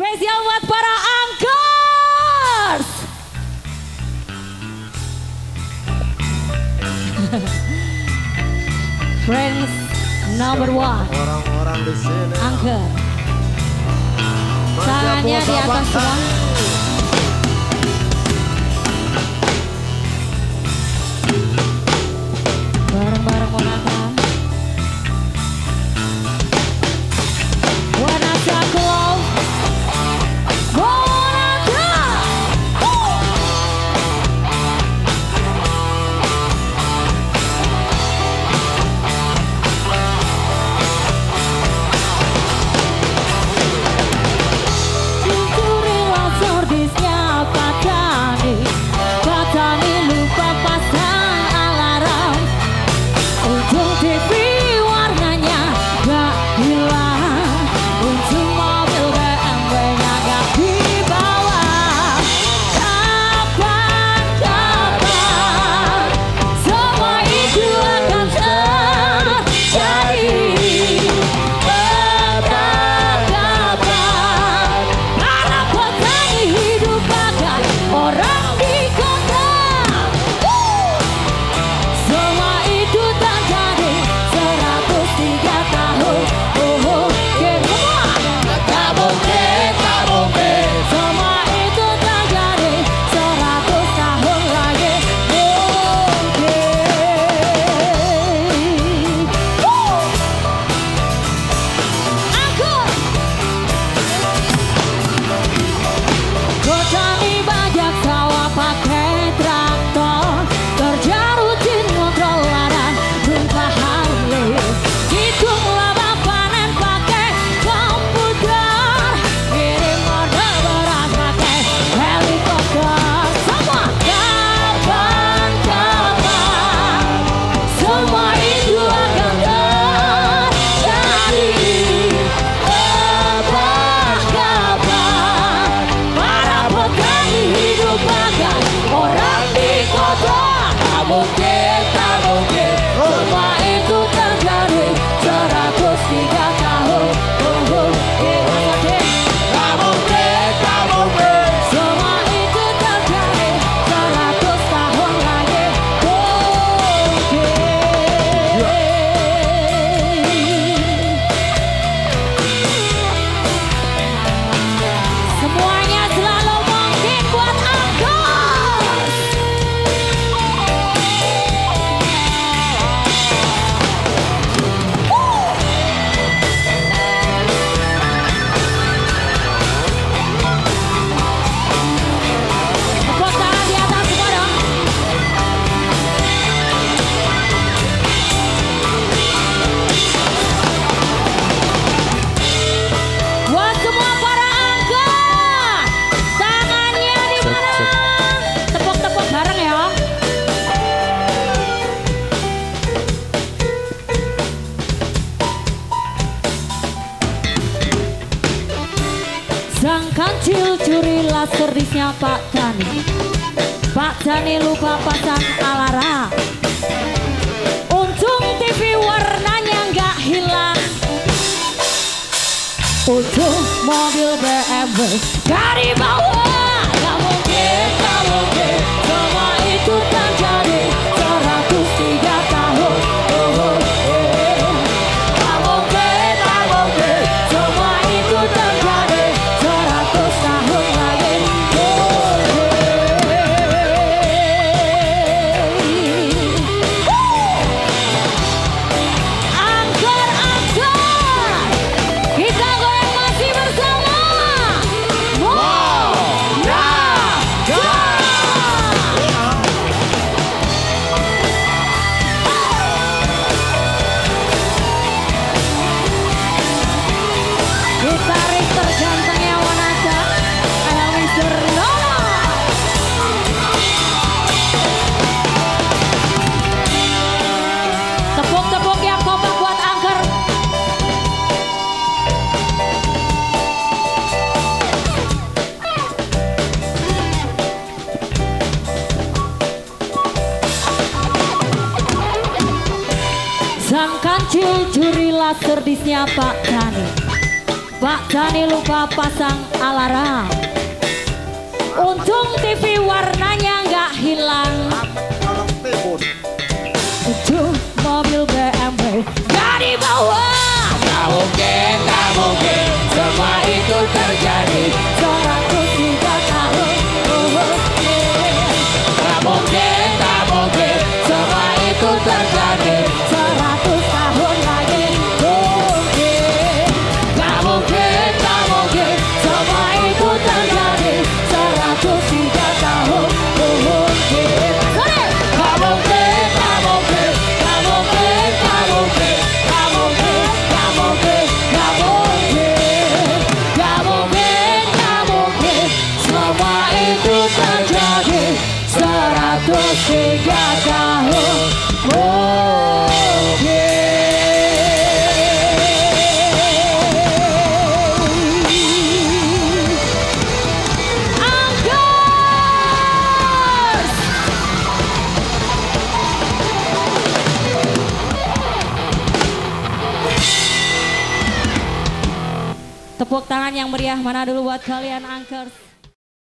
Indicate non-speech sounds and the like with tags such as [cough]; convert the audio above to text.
Spesial buat para angkers. [laughs] Friends number one. Orang-orang di sini. Angker. Tangannya di atas semua. yeah. Curi laserdisnya Pak Dani. Pak Dani lupa pasang alarm. Untung TV warnanya nggak hilang. Untung mobil BMW gak dibawa juri laser di Pak Dani? Pak Dani lupa pasang alarm. Untung TV warnanya nggak hilang. Tepuk tangan yang meriah mana dulu buat kalian Angkers.